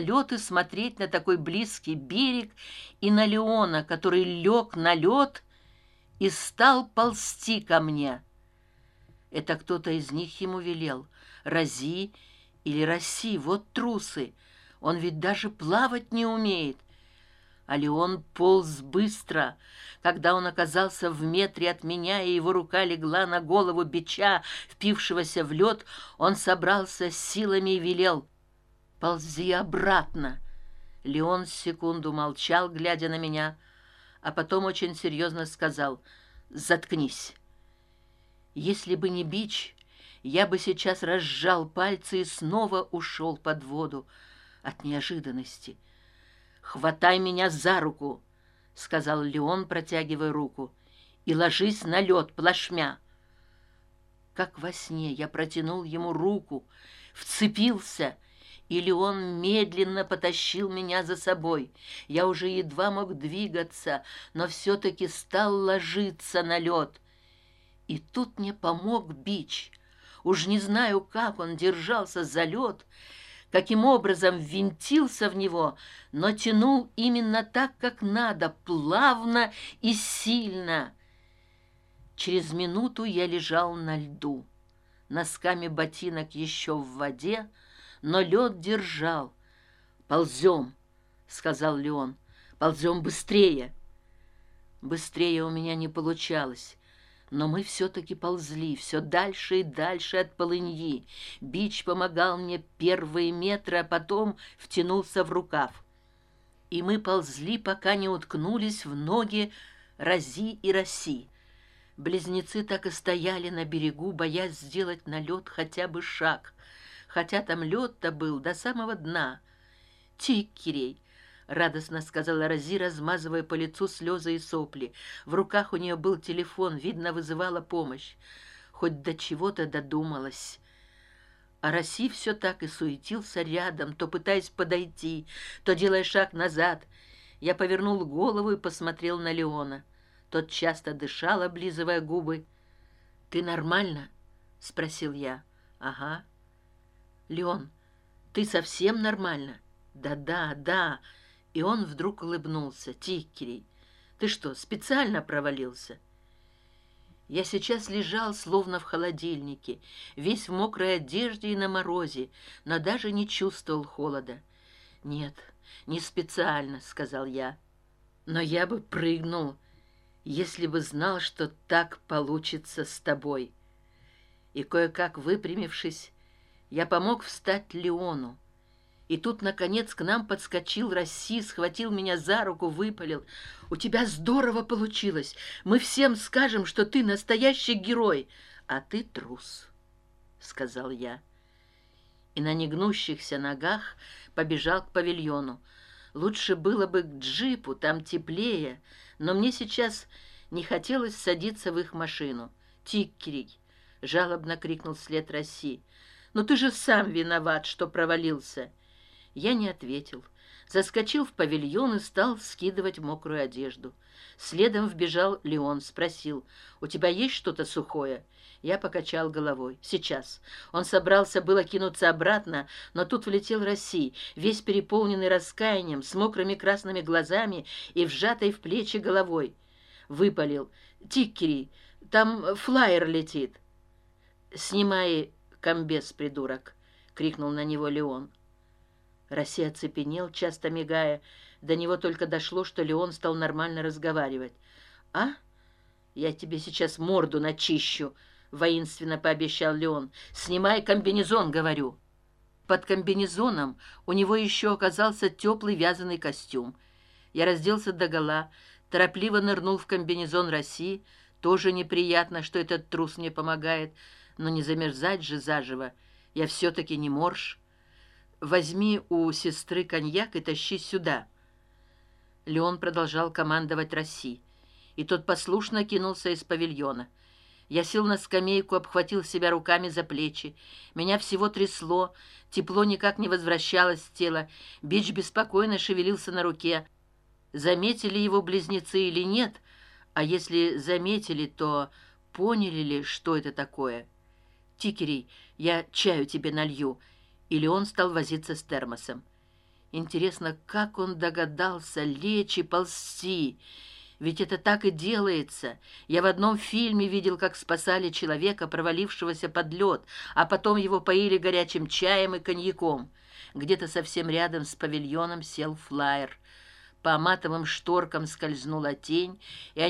лед и смотреть на такой близкий берег и на леона который лег на лед и стал ползти ко мне. Это кто то из них ему велел. Рази или роси вот трусы. Он ведь даже плавать не умеет а леон полз быстро. Когда он оказался в метре от меня и его рука легла на голову бича впившегося в лед он собрался силами и велел ползи обратно! Леон секунду молчал глядя на меня а потом очень серьезно сказал заткнись! Если бы не бич я бы сейчас разжал пальцы и снова ушел под воду от неожиданности. Хватай меня за руку сказал леон протягивая руку. И ложись на лед плашмя! Как во сне я протянул ему руку вцепился или он медленно потащил меня за собой. Я уже едва мог двигаться но все таки стал ложиться на лед и тут мне помог бич. Уж не знаю как он держался за лед каким образом ввинтился в него но тянул именно так как надо плавно и сильно. Через минуту я лежал на льду. Носками ботинок еще в воде но лед держал. Ползем сказал леон ползем быстрее быстрее у меня не получалось но мы все таки ползли все дальше и дальше от полыньи. Бич помогал мне первые метры а потом втянулся в рукав. И мы ползли пока не уткнулись в ноги рази и роси. Близнецы так и стояли на берегу боясь сделать на лед хотя бы шаг хотя там лед то был до самого дна тикерей радостно сказала рази размазывая по лицу слезы и сопли. В руках у нее был телефон видно вызывала помощь. Хоть до чего то додумалась. А роси все так и суетился рядом то пытаясь подойти то делая шаг назад. Я повернул голову и посмотрел на леона. Тот часто дышал облизывая губы ты нормально спросил я ага леон ты совсем нормально? Да да. И он вдруг улыбнулся. Тикерей ты что специально провалился? Я сейчас лежал словно в холодильнике весь в мокрой одежде и на морозе но даже не чувствовал холода. Нет не специально сказал я. Но я бы прыгнул если бы знал что так получится с тобой. И кое как выпрямившись я помог встать леону. И тут наконец к нам подскочил расси схватил меня за руку выпалил. У тебя здорово получилось! Мы всем скажем что ты настоящий герой а ты трус сказал я. И на негнущихся ногах побежал к павильону. Лучше было бы к джипу там теплее но мне сейчас не хотелось садиться в их машину. Тиккерей жалобно крикнул след россии но ты же сам виноват что провалился я не ответил. Заскочил в павильон и стал скидывать мокрую одежду. Следом вбежал леон спросил у тебя есть что то сухое? Я покачал головой. Сейчас он собрался было кинуться обратно но тут влетел россий весь переполненный раскаянием с мокрыми красными глазами и вжатой в плечи головой. Выпалил. Тиккери там флайер летит снимай комбез придурок крикнул на него леон. Россия оцепенел часто мигая. До него только дошло что леон стал нормально разговаривать. А? Я тебе сейчас морду начищу воинственно пообещал леон. Снимай комбинезон говорю под комбинезоном у него еще оказался теплый вязаный костюм. Я разделся догола торопливо нырнул в комбинезон россии. Тоже неприятно что этот трус мне помогает но не замерзать же заживо. Я все таки не морж. Возьми у сестры коньяк и тащи сюда. Леон продолжал командовать росси и тот послушно кинулся из павильона. Я сел на скамейку обхватил себя руками за плечи. Меня всего трясло тепло никак не возвращалось с тела. Бич беспокойно шевелился на руке. Заметили его близнецы или нет? А если заметили то поняли ли что это такое тикерей я чаю тебе налью или он стал возиться с термосом. Интересно как он догадался лечь и ползти? Ведь это так и делается. Я в одном фильме видел как спасали человека провалившегося под лед а потом его поили горячим чаем и коньяком. Где то совсем рядом с павильоном сел флайер. По матовым шторкам скользнула тень и